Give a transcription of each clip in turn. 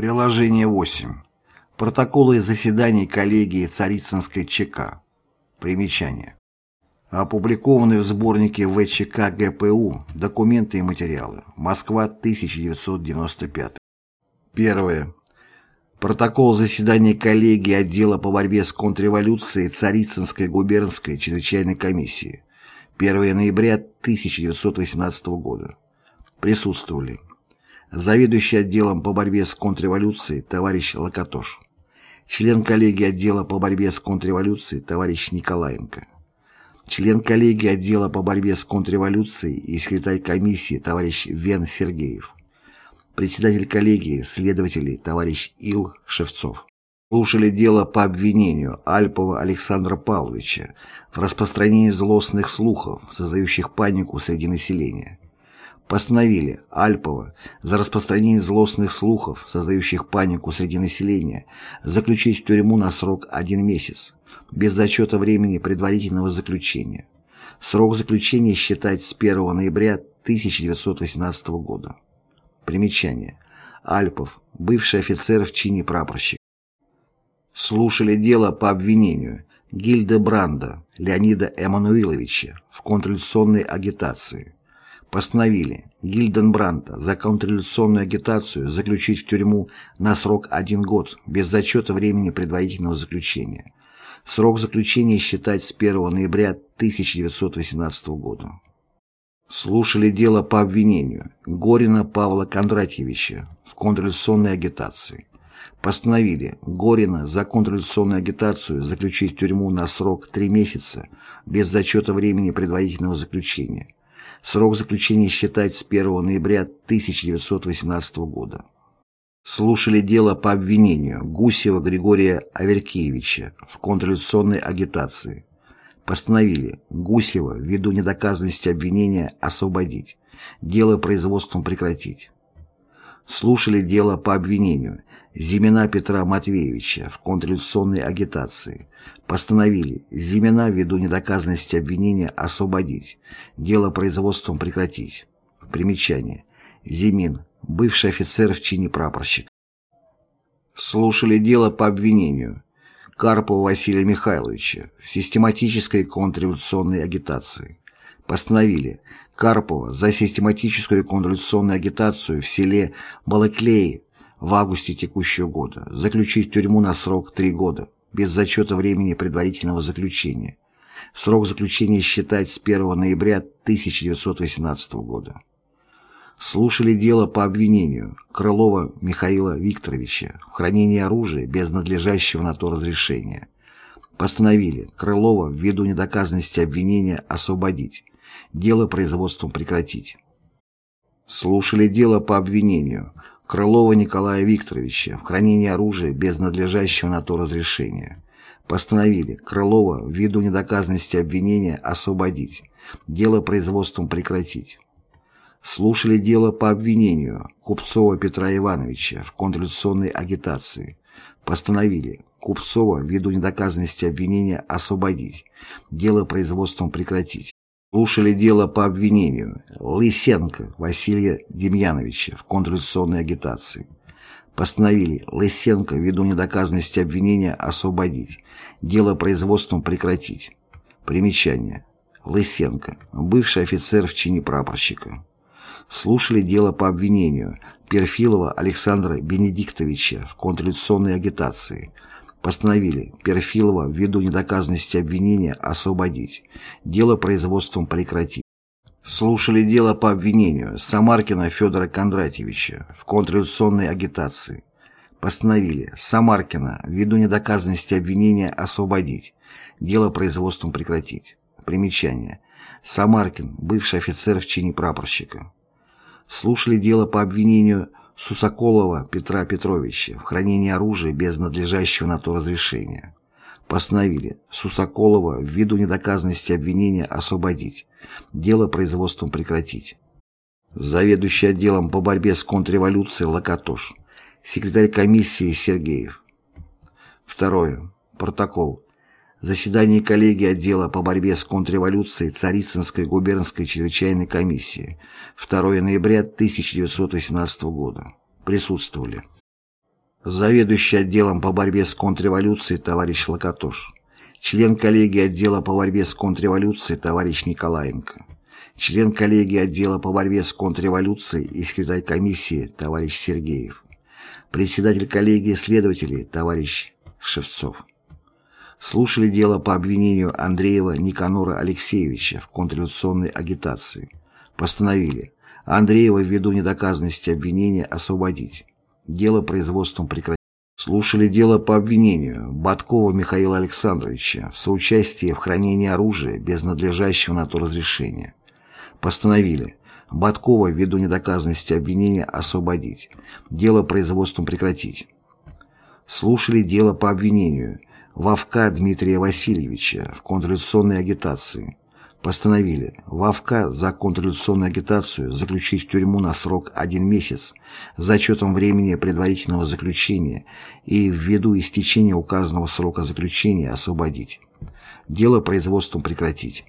Приложение 8. Протоколы заседаний коллегии Царицынской ЧК. Примечание. Опубликованы в сборнике ВЧК ГПУ «Документы и материалы. Москва, 1995». Первое. Протокол заседания коллегии отдела по борьбе с контрреволюцией Царицынской губернской чрезвычайной комиссии. 1 ноября 1918 года. Присутствовали заведующий отделом по борьбе с контрреволюцией товарищ Локотош, член коллегии отдела по борьбе с контрреволюцией товарищ Николаенко, член коллегии отдела по борьбе с контрреволюцией и секретарь комиссии товарищ Вен Сергеев, председатель коллегии следователей товарищ Ил Шевцов. Слушали дело по обвинению Альпова Александра Павловича в распространении злостных слухов, создающих панику среди населения постановили Альпова за распространение злостных слухов, создающих панику среди населения, заключить в тюрьму на срок один месяц, без зачета времени предварительного заключения. Срок заключения считать с 1 ноября 1918 года. Примечание. Альпов, бывший офицер в чине прапорщик. Слушали дело по обвинению Гильдебранда Леонида Эммануиловича в контрреволюционной агитации постановили Гильденбранта за контрреволюционную агитацию заключить в тюрьму на срок один год без зачета времени предварительного заключения. Срок заключения считать с 1 ноября 1918 года. Слушали дело по обвинению Горина Павла Кондратьевича в контрреволюционной агитации. Постановили Горина за контрреволюционную агитацию заключить в тюрьму на срок три месяца без зачета времени предварительного заключения Срок заключения считать с 1 ноября 1918 года. Слушали дело по обвинению Гусева Григория Аверкиевича в контрреволюционной агитации. Постановили Гусева ввиду недоказанности обвинения освободить, дело производством прекратить. Слушали дело по обвинению Зимина Петра Матвеевича в контрреволюционной агитации. Постановили Зимина ввиду недоказанности обвинения освободить, дело производством прекратить. Примечание. Зимин, бывший офицер в чине прапорщик. Слушали дело по обвинению Карпова Василия Михайловича в систематической контрреволюционной агитации. Постановили Карпова за систематическую контрреволюционную агитацию в селе Балаклеи в августе текущего года, заключить в тюрьму на срок три года, без зачета времени предварительного заключения. Срок заключения считать с 1 ноября 1918 года. Слушали дело по обвинению Крылова Михаила Викторовича в хранении оружия без надлежащего на то разрешения. Постановили Крылова ввиду недоказанности обвинения освободить, дело производством прекратить. Слушали дело по обвинению Крылова Николая Викторовича в хранении оружия без надлежащего на то разрешения. Постановили Крылова ввиду недоказанности обвинения освободить, дело производством прекратить. Слушали дело по обвинению Купцова Петра Ивановича в контрреволюционной агитации. Постановили Купцова ввиду недоказанности обвинения освободить, дело производством прекратить слушали дело по обвинению Лысенко Василия Демьяновича в контрреволюционной агитации. Постановили Лысенко ввиду недоказанности обвинения освободить, дело производством прекратить. Примечание. Лысенко, бывший офицер в чине прапорщика. Слушали дело по обвинению Перфилова Александра Бенедиктовича в контрреволюционной агитации – Постановили Перфилова ввиду недоказанности обвинения освободить, дело производством прекратить. Слушали дело по обвинению Самаркина Федора Кондратьевича в контрреволюционной агитации. Постановили Самаркина ввиду недоказанности обвинения освободить, дело производством прекратить. Примечание. Самаркин, бывший офицер в чине прапорщика. Слушали дело по обвинению Сусаколова Петра Петровича в хранении оружия без надлежащего на то разрешения. Постановили Сусаколова ввиду недоказанности обвинения освободить, дело производством прекратить. Заведующий отделом по борьбе с контрреволюцией Локотош, секретарь комиссии Сергеев. Второе. Протокол. Заседание коллегии отдела по борьбе с контрреволюцией Царицынской губернской чрезвычайной комиссии 2 ноября 1918 года. Присутствовали. заведующий отделом по борьбе с контрреволюцией товарищ Локотош, член коллегии отдела по борьбе с контрреволюцией товарищ Николаенко, член коллегии отдела по борьбе с контрреволюцией и секретарь комиссии товарищ Сергеев, председатель коллегии следователей товарищ Шевцов. Слушали дело по обвинению Андреева Никанора Алексеевича в контрреволюционной агитации. Постановили Андреева ввиду недоказанности обвинения освободить. Дело производством прекратить. Слушали дело по обвинению Баткова Михаила Александровича в соучастии в хранении оружия без надлежащего на то разрешения. Постановили Баткова ввиду недоказанности обвинения освободить. Дело производством прекратить. Слушали дело по обвинению Вовка Дмитрия Васильевича в контрреволюционной агитации. Постановили Вовка за контрреволюционную агитацию заключить в тюрьму на срок один месяц с зачетом времени предварительного заключения и ввиду истечения указанного срока заключения освободить. Дело производством прекратить.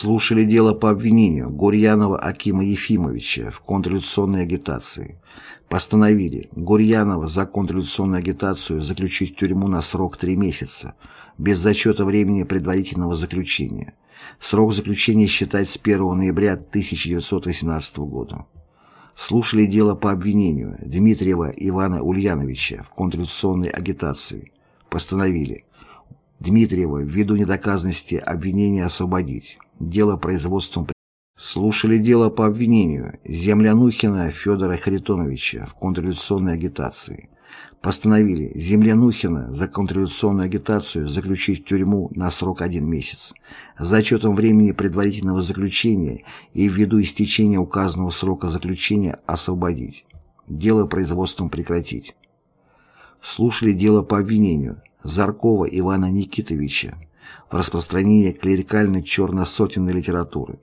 Слушали дело по обвинению Гурьянова Акима Ефимовича в контрреволюционной агитации. Постановили Гурьянова за контрреволюционную агитацию заключить в тюрьму на срок три месяца, без зачета времени предварительного заключения. Срок заключения считать с 1 ноября 1918 года. Слушали дело по обвинению Дмитриева Ивана Ульяновича в контрреволюционной агитации. Постановили Дмитриева ввиду недоказанности обвинения освободить. Дело производством Слушали дело по обвинению Землянухина Федора Харитоновича в контрреволюционной агитации. Постановили Землянухина за контрреволюционную агитацию заключить в тюрьму на срок один месяц с зачетом времени предварительного заключения и ввиду истечения указанного срока заключения освободить. Дело производством прекратить. Слушали дело по обвинению Заркова Ивана Никитовича в распространении клерикальной черно-сотенной литературы.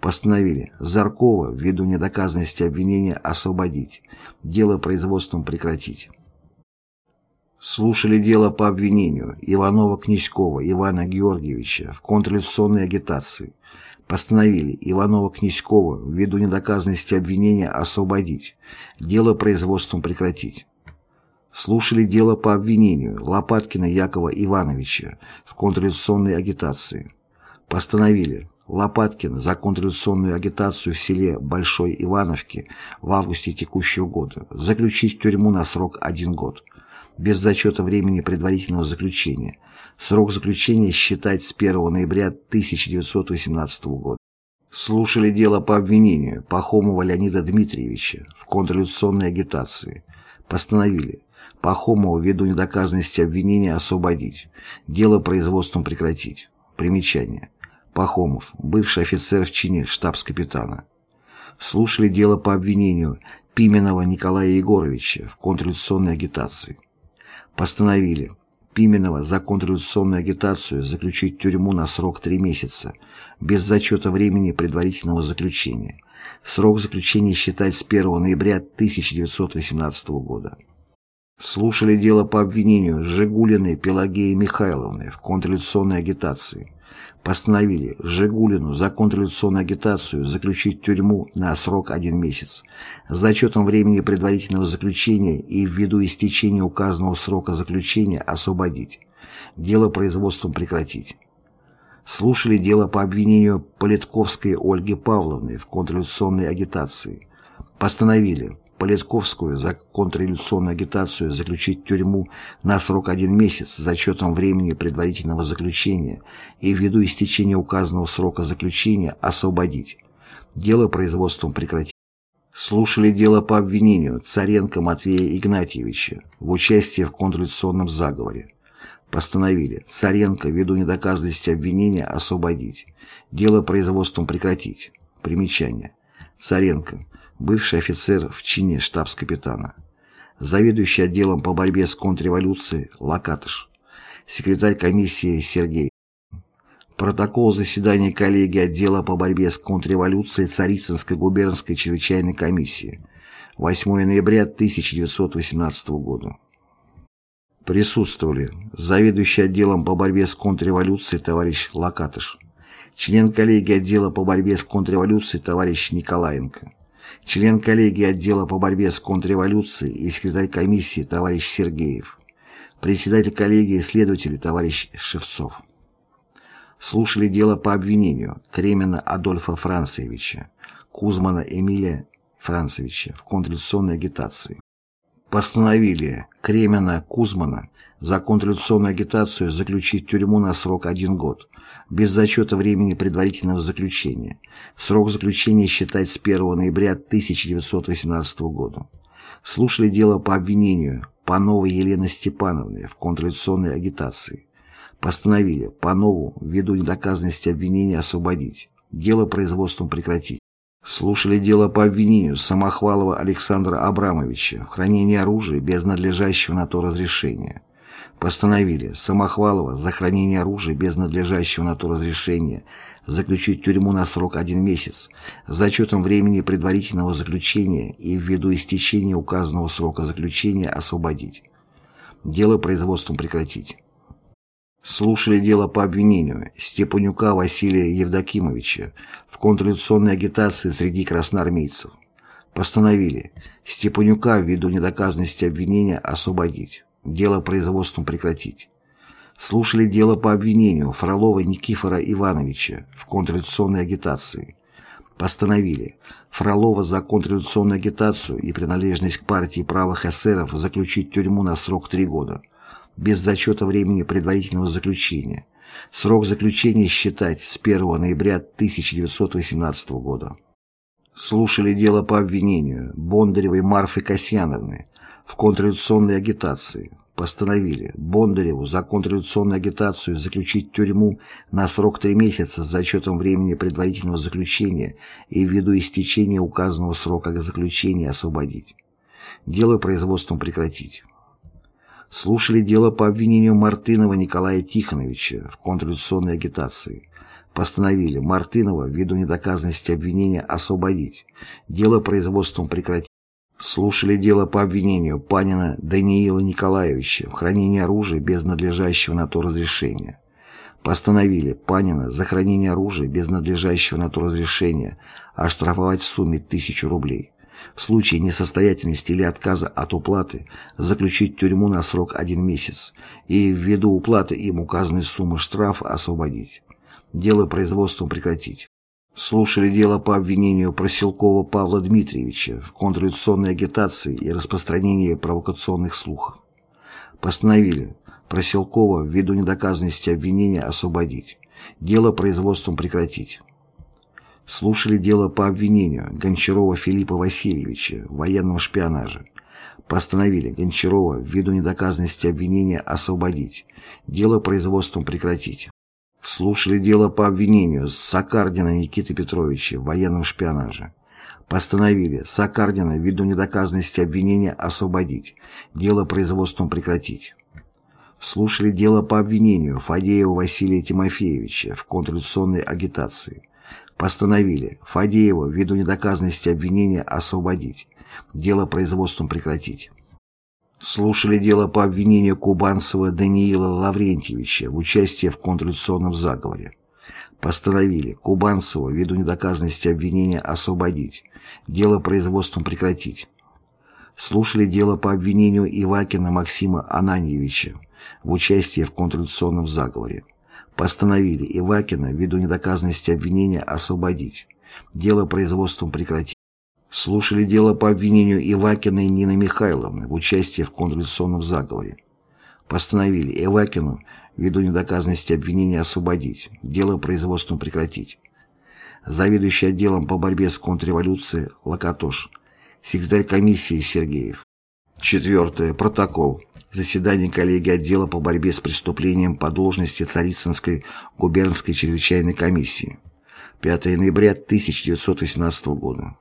Постановили Заркова ввиду недоказанности обвинения освободить, дело производством прекратить. Слушали дело по обвинению Иванова-Князькова Ивана Георгиевича в контрреволюционной агитации. Постановили Иванова-Князькова ввиду недоказанности обвинения освободить, дело производством прекратить слушали дело по обвинению Лопаткина Якова Ивановича в контрреволюционной агитации. Постановили Лопаткин за контрреволюционную агитацию в селе Большой Ивановке в августе текущего года заключить в тюрьму на срок один год, без зачета времени предварительного заключения. Срок заключения считать с 1 ноября 1918 года. Слушали дело по обвинению Пахомова Леонида Дмитриевича в контрреволюционной агитации. Постановили Пахомова ввиду недоказанности обвинения освободить. Дело производством прекратить. Примечание. Пахомов, бывший офицер в чине штабс-капитана. Слушали дело по обвинению Пименова Николая Егоровича в контрреволюционной агитации. Постановили Пименова за контрреволюционную агитацию заключить тюрьму на срок три месяца, без зачета времени предварительного заключения. Срок заключения считать с 1 ноября 1918 года слушали дело по обвинению Жигулиной Пелагеи Михайловны в контрреволюционной агитации. Постановили Жигулину за контрреволюционную агитацию заключить тюрьму на срок один месяц с зачетом времени предварительного заключения и ввиду истечения указанного срока заключения освободить. Дело производством прекратить. Слушали дело по обвинению Политковской Ольги Павловны в контрреволюционной агитации. Постановили Политковскую за контрреволюционную агитацию заключить тюрьму на срок один месяц с зачетом времени предварительного заключения и ввиду истечения указанного срока заключения освободить. Дело производством прекратить. Слушали дело по обвинению Царенко Матвея Игнатьевича в участии в контрреволюционном заговоре. Постановили Царенко ввиду недоказанности обвинения освободить. Дело производством прекратить. Примечание. Царенко бывший офицер в чине штабс-капитана, заведующий отделом по борьбе с контрреволюцией Лакатыш, секретарь комиссии Сергей. Протокол заседания коллегии отдела по борьбе с контрреволюцией Царицынской губернской чрезвычайной комиссии 8 ноября 1918 года. Присутствовали заведующий отделом по борьбе с контрреволюцией товарищ Лакатыш, член коллегии отдела по борьбе с контрреволюцией товарищ Николаенко, член коллегии отдела по борьбе с контрреволюцией и секретарь комиссии товарищ Сергеев, председатель коллегии следователей товарищ Шевцов. Слушали дело по обвинению Кремена Адольфа Францевича, Кузмана Эмилия Францевича в контрреволюционной агитации. Постановили Кремена Кузмана за контрреволюционную агитацию заключить тюрьму на срок один год, без зачета времени предварительного заключения. Срок заключения считать с 1 ноября 1918 года. Слушали дело по обвинению Пановой Елены Степановны в контрреволюционной агитации. Постановили Панову ввиду недоказанности обвинения освободить, дело производством прекратить. Слушали дело по обвинению Самохвалова Александра Абрамовича в хранении оружия без надлежащего на то разрешения. Постановили Самохвалова за хранение оружия без надлежащего на то разрешения заключить тюрьму на срок один месяц с зачетом времени предварительного заключения и ввиду истечения указанного срока заключения освободить. Дело производством прекратить. Слушали дело по обвинению Степанюка Василия Евдокимовича в контрреволюционной агитации среди красноармейцев. Постановили Степанюка ввиду недоказанности обвинения освободить дело производством прекратить. Слушали дело по обвинению Фролова Никифора Ивановича в контрреволюционной агитации. Постановили Фролова за контрреволюционную агитацию и принадлежность к партии правых эсеров заключить тюрьму на срок три года, без зачета времени предварительного заключения. Срок заключения считать с 1 ноября 1918 года. Слушали дело по обвинению Бондаревой Марфы Касьяновны в контрреволюционной агитации. Постановили Бондареву за контрреволюционную агитацию заключить тюрьму на срок три месяца с зачетом времени предварительного заключения и ввиду истечения указанного срока заключения освободить. Дело производством прекратить. Слушали дело по обвинению Мартынова Николая Тихоновича в контрреволюционной агитации. Постановили Мартынова ввиду недоказанности обвинения освободить. Дело производством прекратить слушали дело по обвинению Панина Даниила Николаевича в хранении оружия без надлежащего на то разрешения. Постановили Панина за хранение оружия без надлежащего на то разрешения оштрафовать в сумме тысячу рублей. В случае несостоятельности или отказа от уплаты заключить тюрьму на срок один месяц и ввиду уплаты им указанной суммы штрафа освободить. Дело производством прекратить слушали дело по обвинению Проселкова Павла Дмитриевича в контрреволюционной агитации и распространении провокационных слухов. Постановили Проселкова ввиду недоказанности обвинения освободить, дело производством прекратить. Слушали дело по обвинению Гончарова Филиппа Васильевича в военном шпионаже. Постановили Гончарова ввиду недоказанности обвинения освободить, дело производством прекратить. Слушали дело по обвинению Сакардина Никиты Петровича в военном шпионаже. Постановили Сакардина ввиду недоказанности обвинения освободить, дело производством прекратить. Слушали дело по обвинению Фадеева Василия Тимофеевича в контрреволюционной агитации. Постановили Фадеева ввиду недоказанности обвинения освободить, дело производством прекратить слушали дело по обвинению Кубанцева Даниила Лаврентьевича в участии в контрреволюционном заговоре. Постановили Кубанцева ввиду недоказанности обвинения освободить, дело производством прекратить. Слушали дело по обвинению Ивакина Максима Ананьевича в участии в контрреволюционном заговоре. Постановили Ивакина ввиду недоказанности обвинения освободить, дело производством прекратить слушали дело по обвинению Ивакиной Нины Михайловны в участии в контрреволюционном заговоре. Постановили Ивакину ввиду недоказанности обвинения освободить, дело производством прекратить. Заведующий отделом по борьбе с контрреволюцией Локотош, секретарь комиссии Сергеев. Четвертое. Протокол. Заседание коллегии отдела по борьбе с преступлением по должности Царицынской губернской чрезвычайной комиссии. 5 ноября 1918 года.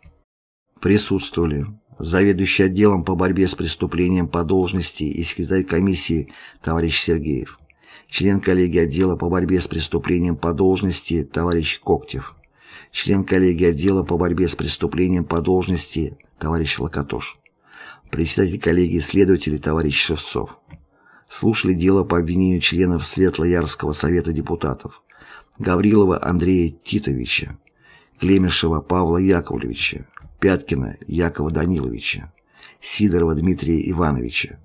Присутствовали. Заведующий отделом по борьбе с преступлением по должности и секретарь комиссии товарищ Сергеев, член коллегии отдела по борьбе с преступлением по должности товарищ Коктев, член коллегии отдела по борьбе с преступлением по должности товарищ Локотош, председатель коллегии следователей товарищ Шевцов. Слушали дело по обвинению членов Светлоярского совета депутатов Гаврилова Андрея Титовича, Клемешева Павла Яковлевича, Пяткина Якова Даниловича, Сидорова Дмитрия Ивановича,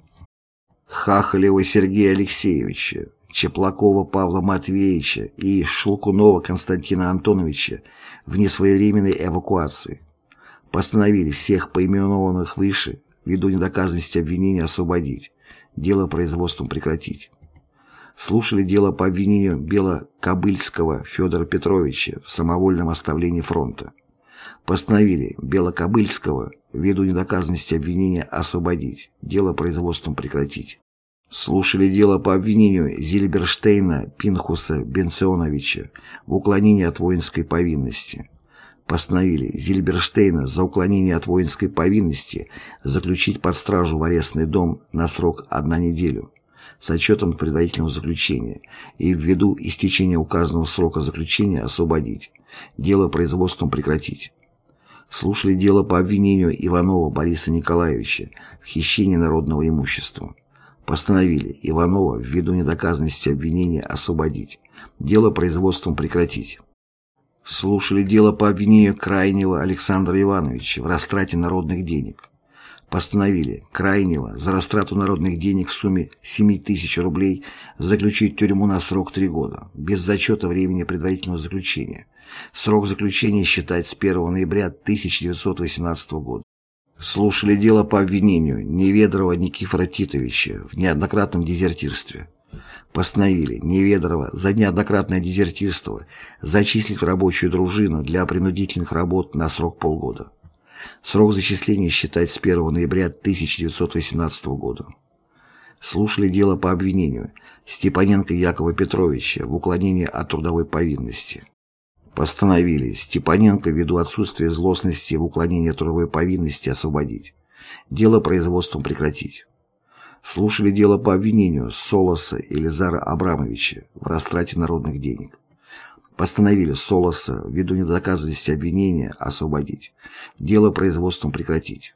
Хахалева Сергея Алексеевича, Чеплакова Павла Матвеевича и Шелкунова Константина Антоновича в несвоевременной эвакуации. Постановили всех поименованных выше, ввиду недоказанности обвинения освободить, дело производством прекратить. Слушали дело по обвинению Белокобыльского Федора Петровича в самовольном оставлении фронта. Постановили Белокобыльского ввиду недоказанности обвинения освободить, дело производством прекратить слушали дело по обвинению Зильберштейна Пинхуса Бенционовича в уклонении от воинской повинности. Постановили Зильберштейна за уклонение от воинской повинности заключить под стражу в арестный дом на срок одна неделю с отчетом предварительного заключения и ввиду истечения указанного срока заключения освободить, дело производством прекратить. Слушали дело по обвинению Иванова Бориса Николаевича в хищении народного имущества. Постановили Иванова ввиду недоказанности обвинения освободить, дело производством прекратить. Слушали дело по обвинению Крайнего Александра Ивановича в растрате народных денег. Постановили Крайнего за растрату народных денег в сумме 7 тысяч рублей заключить тюрьму на срок 3 года, без зачета времени предварительного заключения. Срок заключения считать с 1 ноября 1918 года слушали дело по обвинению Неведрова Никифора Титовича в неоднократном дезертирстве. Постановили Неведрова за неоднократное дезертирство зачислить в рабочую дружину для принудительных работ на срок полгода. Срок зачисления считать с 1 ноября 1918 года. Слушали дело по обвинению Степаненко Якова Петровича в уклонении от трудовой повинности. Постановили Степаненко ввиду отсутствия злостности в уклонении от трудовой повинности освободить. Дело производством прекратить. Слушали дело по обвинению Солоса Элизара Абрамовича в растрате народных денег. Постановили Солоса ввиду недоказанности обвинения освободить. Дело производством прекратить.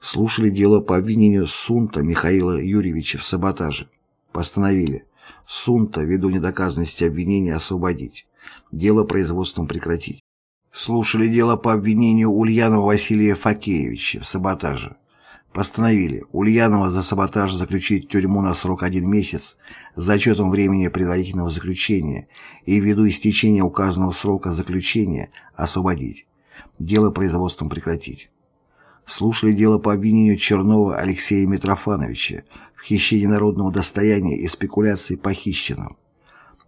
Слушали дело по обвинению Сунта Михаила Юрьевича в саботаже. Постановили Сунта ввиду недоказанности обвинения освободить дело производством прекратить. Слушали дело по обвинению Ульянова Василия Факеевича в саботаже. Постановили Ульянова за саботаж заключить тюрьму на срок один месяц с зачетом времени предварительного заключения и ввиду истечения указанного срока заключения освободить. Дело производством прекратить. Слушали дело по обвинению Чернова Алексея Митрофановича в хищении народного достояния и спекуляции похищенным.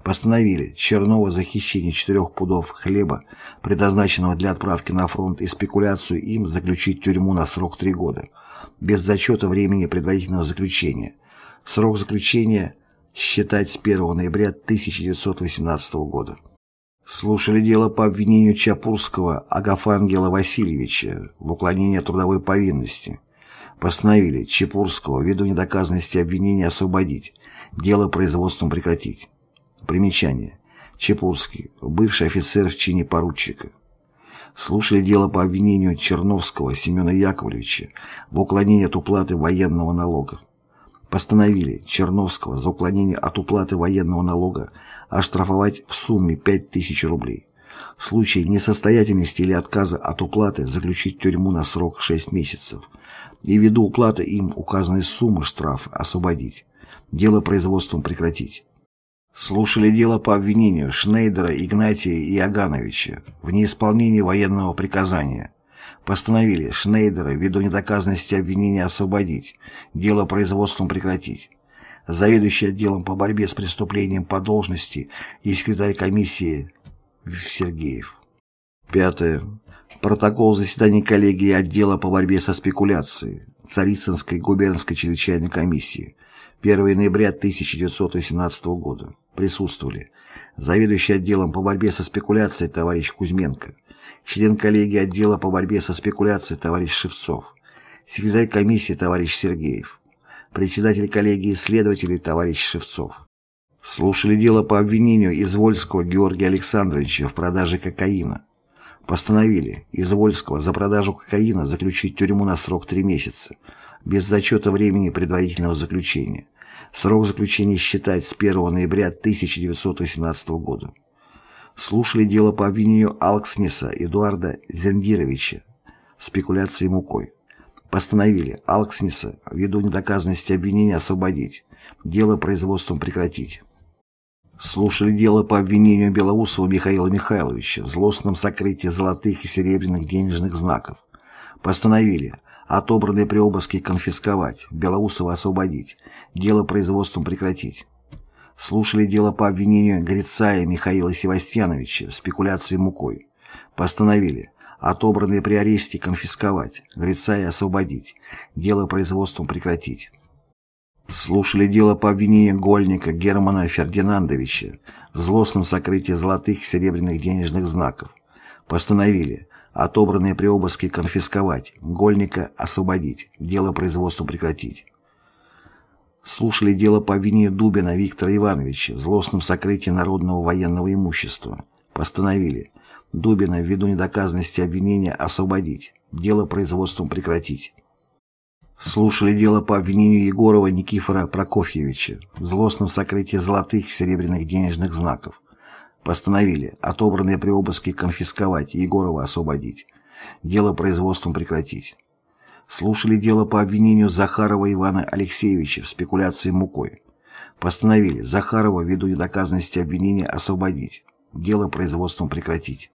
Постановили Чернова за хищение четырех пудов хлеба, предназначенного для отправки на фронт и спекуляцию им заключить тюрьму на срок три года, без зачета времени предварительного заключения. Срок заключения считать с 1 ноября 1918 года. Слушали дело по обвинению Чапурского Агафангела Васильевича в уклонении от трудовой повинности. Постановили Чапурского ввиду недоказанности обвинения освободить, дело производством прекратить. Примечание. Чепурский, бывший офицер в чине поручика. Слушали дело по обвинению Черновского Семена Яковлевича в уклонении от уплаты военного налога. Постановили Черновского за уклонение от уплаты военного налога оштрафовать в сумме 5000 рублей. В случае несостоятельности или отказа от уплаты заключить тюрьму на срок 6 месяцев и ввиду уплаты им указанной суммы штраф освободить. Дело производством прекратить. Слушали дело по обвинению Шнейдера Игнатия Иогановича в неисполнении военного приказания. Постановили Шнейдера ввиду недоказанности обвинения освободить, дело производством прекратить. Заведующий отделом по борьбе с преступлением по должности и секретарь комиссии Сергеев. Пятое. Протокол заседаний коллегии отдела по борьбе со спекуляцией Царицынской губернской чрезвычайной комиссии 1 ноября 1918 года присутствовали заведующий отделом по борьбе со спекуляцией товарищ Кузьменко, член коллегии отдела по борьбе со спекуляцией товарищ Шевцов, секретарь комиссии товарищ Сергеев, председатель коллегии следователей товарищ Шевцов. Слушали дело по обвинению Извольского Георгия Александровича в продаже кокаина. Постановили Извольского за продажу кокаина заключить тюрьму на срок три месяца, без зачета времени предварительного заключения. Срок заключения считать с 1 ноября 1918 года. Слушали дело по обвинению Алкснеса Эдуарда Зендировича спекуляции мукой. Постановили Алкснеса ввиду недоказанности обвинения освободить, дело производством прекратить. Слушали дело по обвинению Белоусова Михаила Михайловича в злостном сокрытии золотых и серебряных денежных знаков. Постановили отобранные при обыске конфисковать, Белоусова освободить, дело производством прекратить. Слушали дело по обвинению Грицая Михаила Севастьяновича в спекуляции мукой. Постановили отобранные при аресте конфисковать, Грицая освободить, дело производством прекратить. Слушали дело по обвинению Гольника Германа Фердинандовича в злостном сокрытии золотых и серебряных денежных знаков. Постановили отобранные при обыске конфисковать, Гольника освободить, дело производства прекратить. Слушали дело по обвинению Дубина Виктора Ивановича в злостном сокрытии народного военного имущества. Постановили Дубина ввиду недоказанности обвинения освободить, дело производством прекратить. Слушали дело по обвинению Егорова Никифора Прокофьевича в злостном сокрытии золотых и серебряных денежных знаков. Постановили отобранные при обыске конфисковать Егорова освободить. Дело производством прекратить. Слушали дело по обвинению Захарова Ивана Алексеевича в спекуляции мукой. Постановили Захарова ввиду недоказанности обвинения освободить. Дело производством прекратить.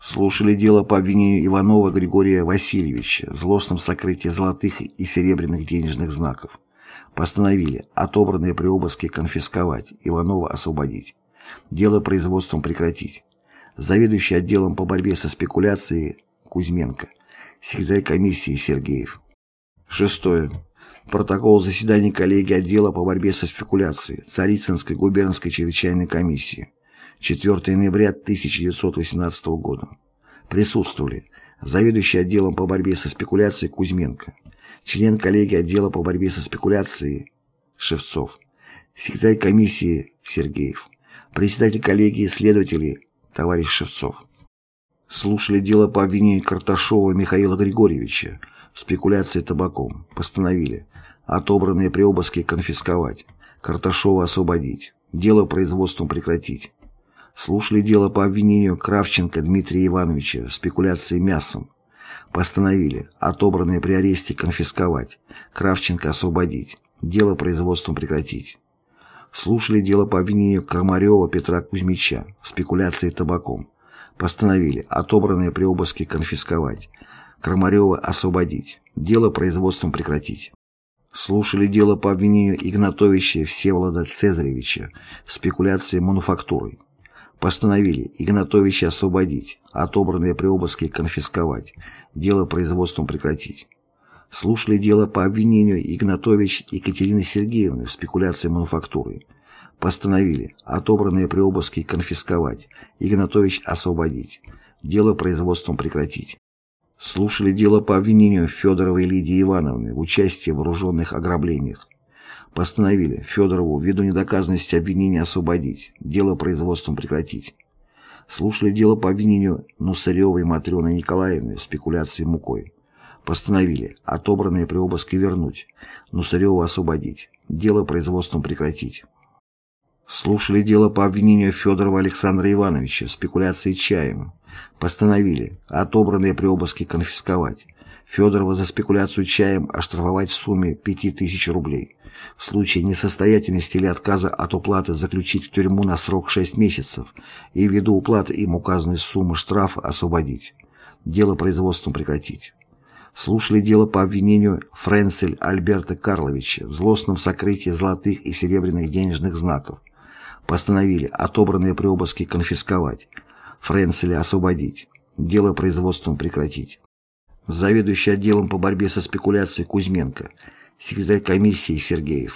Слушали дело по обвинению Иванова Григория Васильевича в злостном сокрытии золотых и серебряных денежных знаков. Постановили отобранные при обыске конфисковать, Иванова освободить. Дело производством прекратить. Заведующий отделом по борьбе со спекуляцией Кузьменко. Секретарь комиссии Сергеев. Шестое. Протокол заседания коллегии отдела по борьбе со спекуляцией Царицынской губернской чрезвычайной комиссии. 4 ноября 1918 года. Присутствовали заведующий отделом по борьбе со спекуляцией Кузьменко, член коллегии отдела по борьбе со спекуляцией Шевцов, секретарь комиссии Сергеев, председатель коллегии следователей товарищ Шевцов. Слушали дело по обвинению Карташова Михаила Григорьевича в спекуляции табаком. Постановили отобранные при обыске конфисковать, Карташова освободить, дело производством прекратить слушали дело по обвинению Кравченко Дмитрия Ивановича в спекуляции мясом. Постановили отобранные при аресте конфисковать, Кравченко освободить, дело производством прекратить. Слушали дело по обвинению Крамарева Петра Кузьмича в спекуляции табаком. Постановили отобранные при обыске конфисковать, Крамарева освободить, дело производством прекратить. Слушали дело по обвинению Игнатовича Всеволода Цезаревича в спекуляции мануфактурой. Постановили Игнатовича освободить, отобранные при обыске конфисковать, дело производством прекратить. Слушали дело по обвинению Игнатович Екатерины Сергеевны в спекуляции мануфактурой. Постановили отобранные при обыске конфисковать, Игнатович освободить, дело производством прекратить. Слушали дело по обвинению Федоровой Лидии Ивановны в участии в вооруженных ограблениях. Постановили Федорову ввиду недоказанности обвинения освободить, дело производством прекратить. Слушали дело по обвинению Нусаревой Матрёны Николаевны в спекуляции мукой. Постановили отобранные при обыске вернуть, Нусареву освободить, дело производством прекратить. Слушали дело по обвинению Федорова Александра Ивановича в спекуляции чаем. Постановили отобранные при обыске конфисковать, Федорова за спекуляцию чаем оштрафовать в сумме 5000 рублей. В случае несостоятельности или отказа от уплаты заключить в тюрьму на срок 6 месяцев и ввиду уплаты им указанной суммы штрафа освободить. Дело производством прекратить. Слушали дело по обвинению Френцель Альберта Карловича в злостном сокрытии золотых и серебряных денежных знаков. Постановили отобранные при обыске конфисковать. Френцеля освободить. Дело производством прекратить. Заведующий отделом по борьбе со спекуляцией Кузьменко – секретарь комиссии Сергеев.